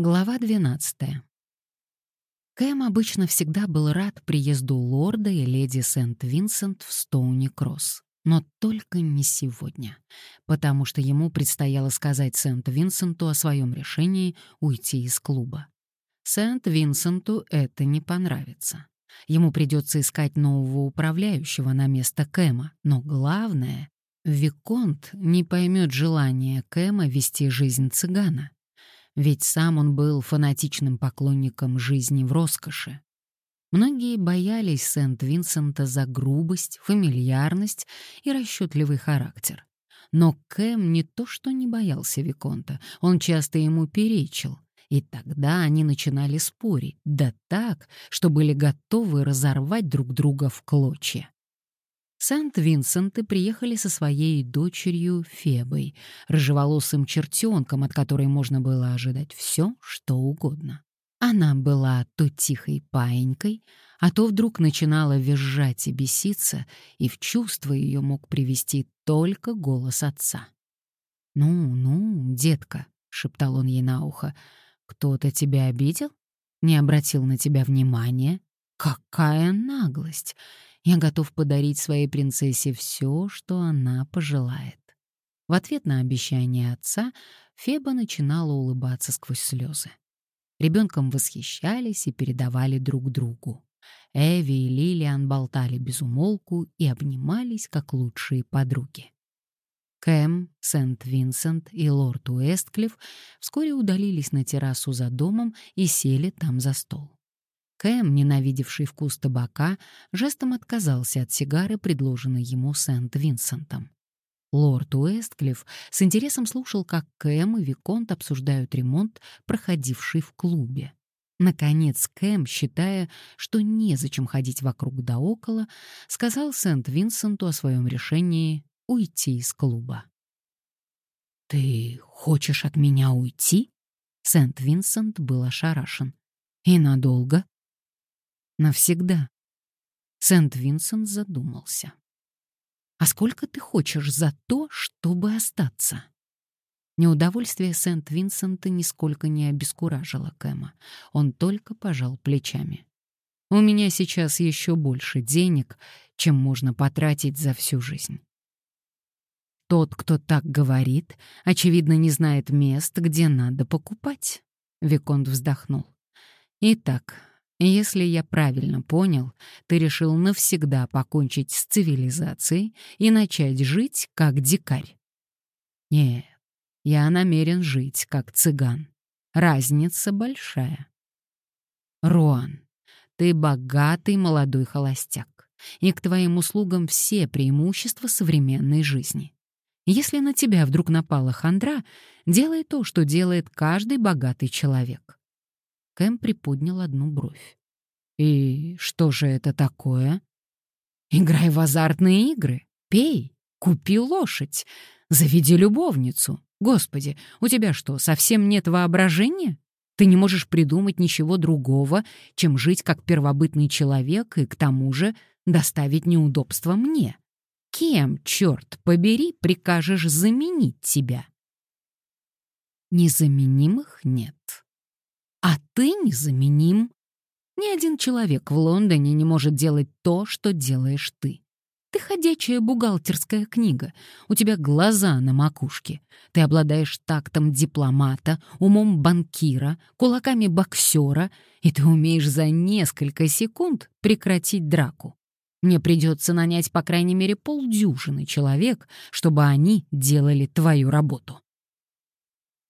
Глава 12. Кэм обычно всегда был рад приезду лорда и леди Сент-Винсент в Стоуни-Кросс. Но только не сегодня, потому что ему предстояло сказать Сент-Винсенту о своем решении уйти из клуба. Сент-Винсенту это не понравится. Ему придется искать нового управляющего на место Кэма, но главное — Виконт не поймет желания Кэма вести жизнь цыгана ведь сам он был фанатичным поклонником жизни в роскоши. Многие боялись Сент-Винсента за грубость, фамильярность и расчетливый характер. Но Кэм не то что не боялся Виконта, он часто ему перечил. И тогда они начинали спорить, да так, что были готовы разорвать друг друга в клочья. Сент-Винсенты приехали со своей дочерью Фебой, рыжеволосым чертенком, от которой можно было ожидать все, что угодно. Она была то тихой паинькой, а то вдруг начинала визжать и беситься, и в чувство ее мог привести только голос отца. «Ну, ну, детка», — шептал он ей на ухо, — «кто-то тебя обидел? Не обратил на тебя внимания? Какая наглость! Я готов подарить своей принцессе все, что она пожелает. В ответ на обещание отца Феба начинала улыбаться сквозь слезы. Ребенком восхищались и передавали друг другу. Эви и Лилиан болтали без умолку и обнимались, как лучшие подруги. Кэм, Сент-Винсент и лорд Уэстклифф вскоре удалились на террасу за домом и сели там за стол. Кэм, ненавидевший вкус табака, жестом отказался от сигары, предложенной ему Сент-Винсентом. Лорд Уэстклифф с интересом слушал, как Кэм и Виконт обсуждают ремонт, проходивший в клубе. Наконец Кэм, считая, что незачем ходить вокруг да около, сказал Сент-Винсенту о своем решении уйти из клуба. «Ты хочешь от меня уйти?» Сент-Винсент был ошарашен. «И надолго?» Навсегда. Сент-Винсент задумался. «А сколько ты хочешь за то, чтобы остаться?» Неудовольствие Сент-Винсента нисколько не обескуражило Кэма. Он только пожал плечами. «У меня сейчас еще больше денег, чем можно потратить за всю жизнь». Тот, кто так говорит, очевидно, не знает мест, где надо покупать. Виконт вздохнул. Итак, если я правильно понял, ты решил навсегда покончить с цивилизацией и начать жить как дикарь. Нет, я намерен жить как цыган. Разница большая. Руан, ты богатый молодой холостяк, и к твоим услугам все преимущества современной жизни. Если на тебя вдруг напала хандра, делай то, что делает каждый богатый человек. Кэм приподнял одну бровь. «И что же это такое?» «Играй в азартные игры, пей, купи лошадь, заведи любовницу. Господи, у тебя что, совсем нет воображения? Ты не можешь придумать ничего другого, чем жить как первобытный человек и, к тому же, доставить неудобства мне. Кем, черт побери, прикажешь заменить тебя?» Незаменимых нет. А ты незаменим. Ни один человек в Лондоне не может делать то, что делаешь ты. Ты ходячая бухгалтерская книга, у тебя глаза на макушке. Ты обладаешь тактом дипломата, умом банкира, кулаками боксера, и ты умеешь за несколько секунд прекратить драку. Мне придется нанять по крайней мере полдюжины человек, чтобы они делали твою работу.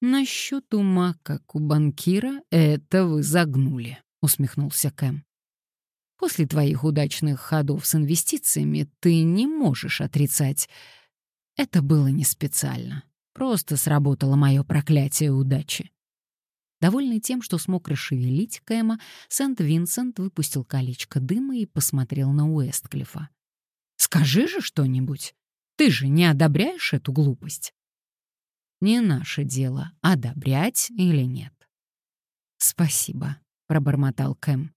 «Насчет ума, как у банкира, это вы загнули», — усмехнулся Кэм. «После твоих удачных ходов с инвестициями ты не можешь отрицать. Это было не специально. Просто сработало мое проклятие удачи». Довольный тем, что смог расшевелить Кэма, Сент-Винсент выпустил колечко дыма и посмотрел на Уэстклифа. «Скажи же что-нибудь. Ты же не одобряешь эту глупость?» Не наше дело, одобрять или нет. «Спасибо», — пробормотал Кэм.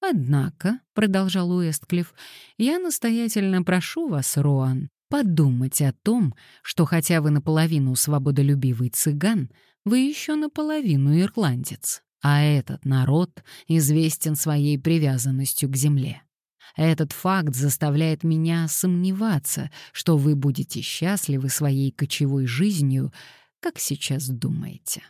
«Однако», — продолжал Уэстклифф, — «я настоятельно прошу вас, Роан, подумать о том, что хотя вы наполовину свободолюбивый цыган, Вы еще наполовину ирландец, а этот народ известен своей привязанностью к земле. Этот факт заставляет меня сомневаться, что вы будете счастливы своей кочевой жизнью, как сейчас думаете.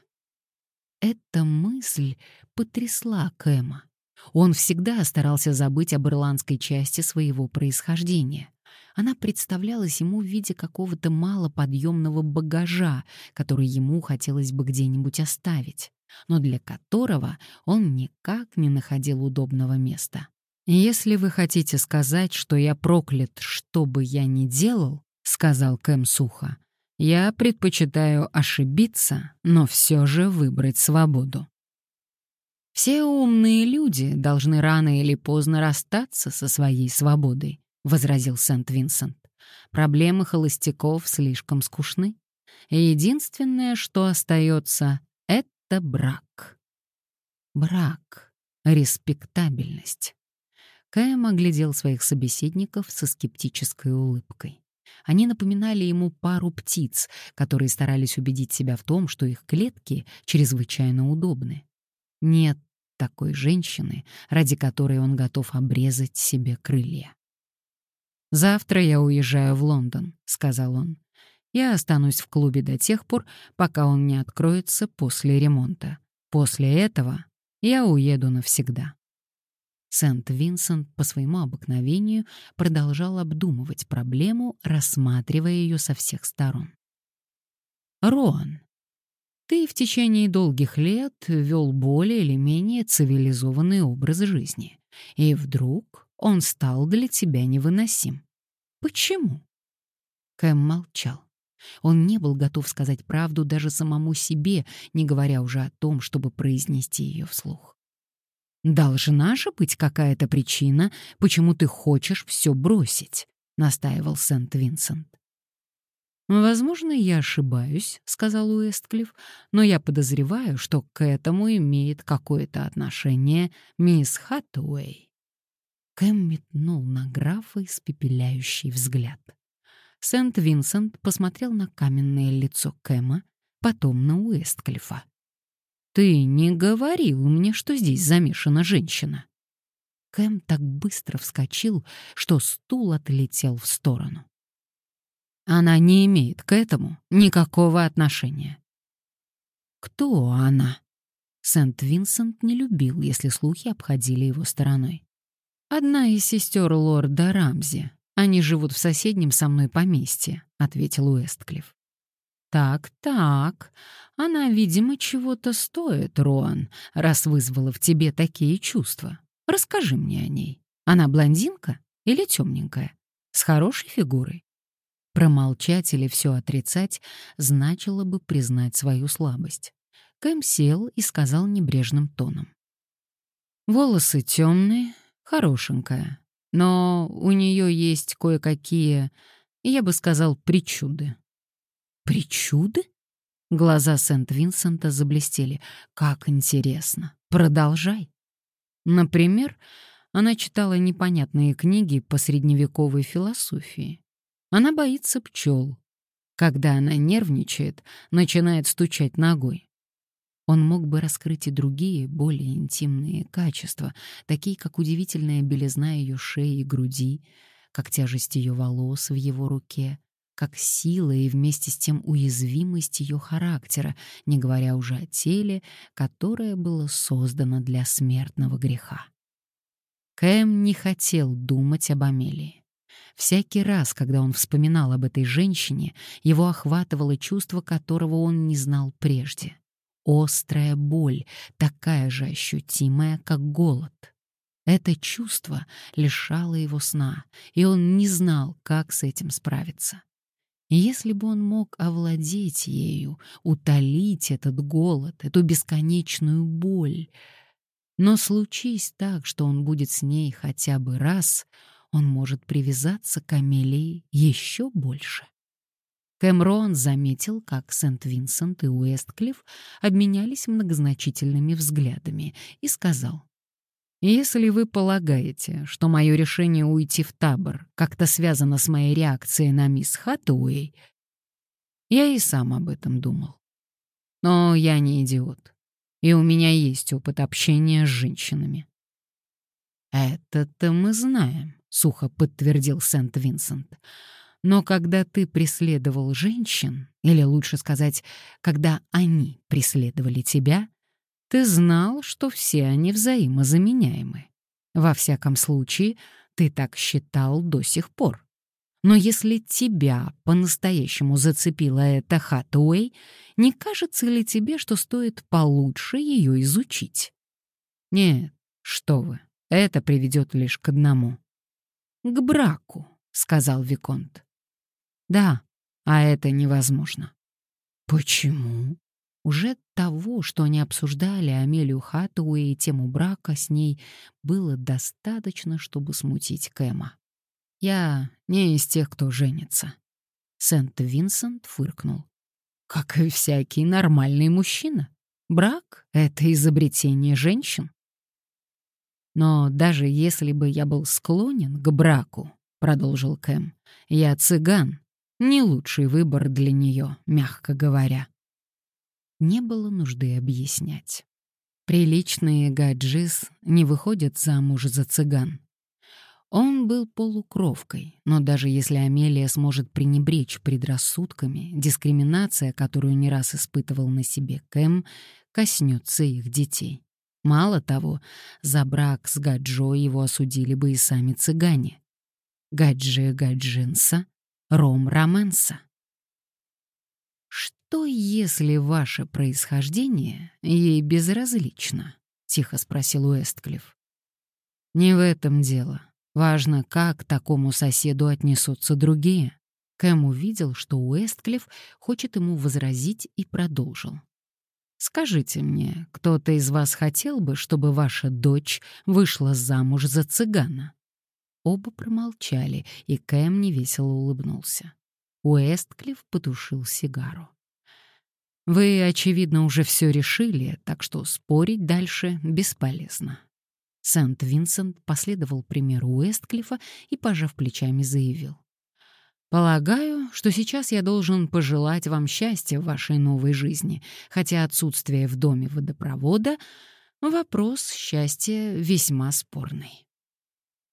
Эта мысль потрясла Кэма. Он всегда старался забыть об ирландской части своего происхождения. Она представлялась ему в виде какого-то малоподъемного багажа, который ему хотелось бы где-нибудь оставить, но для которого он никак не находил удобного места. «Если вы хотите сказать, что я проклят, что бы я ни делал», — сказал Кэм сухо, — «я предпочитаю ошибиться, но все же выбрать свободу». Все умные люди должны рано или поздно расстаться со своей свободой, возразил Сент-Винсент. Проблемы холостяков слишком скучны. Единственное, что остается, это брак. Брак, респектабельность. Кэм оглядел своих собеседников со скептической улыбкой. Они напоминали ему пару птиц, которые старались убедить себя в том, что их клетки чрезвычайно удобны. Нет такой женщины, ради которой он готов обрезать себе крылья. «Завтра я уезжаю в Лондон», — сказал он. «Я останусь в клубе до тех пор, пока он не откроется после ремонта. После этого я уеду навсегда». Сент-Винсент по своему обыкновению продолжал обдумывать проблему, рассматривая ее со всех сторон. «Роан, ты в течение долгих лет вел более или менее цивилизованный образ жизни, и вдруг он стал для тебя невыносим. Почему? Кэм молчал. Он не был готов сказать правду даже самому себе, не говоря уже о том, чтобы произнести ее вслух. «Должна же быть какая-то причина, почему ты хочешь все бросить», — настаивал Сент-Винсент. «Возможно, я ошибаюсь», — сказал Уэстклифф, «но я подозреваю, что к этому имеет какое-то отношение мисс Хаттуэй». Кэм метнул на графа испепеляющий взгляд. Сент-Винсент посмотрел на каменное лицо Кэма, потом на Уэстклифа. «Ты не говорил мне, что здесь замешана женщина». Кэм так быстро вскочил, что стул отлетел в сторону. Она не имеет к этому никакого отношения. Кто она? Сент-Винсент не любил, если слухи обходили его стороной. Одна из сестер лорда Рамзи. Они живут в соседнем со мной поместье, ответил Уэстклифф. Так, так. Она, видимо, чего-то стоит, Роан, раз вызвала в тебе такие чувства. Расскажи мне о ней. Она блондинка или темненькая? С хорошей фигурой? Промолчать или все отрицать значило бы признать свою слабость. Кэм сел и сказал небрежным тоном. «Волосы темные, хорошенькая, но у нее есть кое-какие, я бы сказал, причуды». «Причуды?» Глаза Сент-Винсента заблестели. «Как интересно! Продолжай!» Например, она читала непонятные книги по средневековой философии. Она боится пчел. Когда она нервничает, начинает стучать ногой. Он мог бы раскрыть и другие, более интимные качества, такие как удивительная белизна ее шеи и груди, как тяжесть ее волос в его руке, как сила и вместе с тем уязвимость ее характера, не говоря уже о теле, которое было создано для смертного греха. Кэм не хотел думать об Амелии. Всякий раз, когда он вспоминал об этой женщине, его охватывало чувство, которого он не знал прежде. Острая боль, такая же ощутимая, как голод. Это чувство лишало его сна, и он не знал, как с этим справиться. Если бы он мог овладеть ею, утолить этот голод, эту бесконечную боль... Но случись так, что он будет с ней хотя бы раз — он может привязаться к Амелии еще больше. Кэмрон заметил, как Сент-Винсент и Уэстклифф обменялись многозначительными взглядами и сказал, «Если вы полагаете, что мое решение уйти в табор как-то связано с моей реакцией на мисс Хаттуэй, я и сам об этом думал. Но я не идиот. И у меня есть опыт общения с женщинами. «Это-то мы знаем», — сухо подтвердил Сент-Винсент. «Но когда ты преследовал женщин, или лучше сказать, когда они преследовали тебя, ты знал, что все они взаимозаменяемы. Во всяком случае, ты так считал до сих пор. Но если тебя по-настоящему зацепила эта Хатуэй, не кажется ли тебе, что стоит получше ее изучить? Нет, что вы, это приведет лишь к одному. К браку, сказал Виконт. Да, а это невозможно. Почему? Уже того, что они обсуждали Амелию Хатуэй и тему брака с ней, было достаточно, чтобы смутить Кэма. «Я не из тех, кто женится». Сент-Винсент фыркнул. «Как и всякий нормальный мужчина. Брак — это изобретение женщин». «Но даже если бы я был склонен к браку», — продолжил Кэм, — «я цыган. Не лучший выбор для нее, мягко говоря». Не было нужды объяснять. Приличные гаджис не выходят замуж за цыган. Он был полукровкой, но даже если Амелия сможет пренебречь предрассудками, дискриминация, которую не раз испытывал на себе Кэм, коснется их детей. Мало того, за брак с Гаджо его осудили бы и сами цыгане. Гадже Гаджинса, Ром Роменса. «Что, если ваше происхождение ей безразлично?» — тихо спросил Уэстклифф. «Не в этом дело. Важно, как такому соседу отнесутся другие». Кэм увидел, что Уэстклифф хочет ему возразить и продолжил. «Скажите мне, кто-то из вас хотел бы, чтобы ваша дочь вышла замуж за цыгана?» Оба промолчали, и Кэм невесело улыбнулся. Уэстклифф потушил сигару. Вы, очевидно, уже все решили, так что спорить дальше бесполезно. Сент-Винсент последовал примеру Уэстклифа и, пожав плечами, заявил. «Полагаю, что сейчас я должен пожелать вам счастья в вашей новой жизни, хотя отсутствие в доме водопровода — вопрос счастья весьма спорный».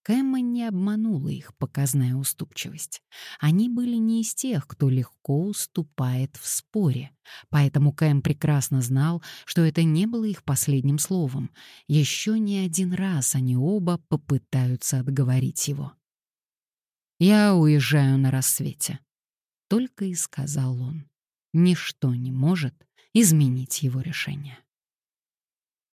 Кэма не обманула их показная уступчивость. Они были не из тех, кто легко уступает в споре. Поэтому Кэм прекрасно знал, что это не было их последним словом. Еще не один раз они оба попытаются отговорить его. «Я уезжаю на рассвете», — только и сказал он. Ничто не может изменить его решение.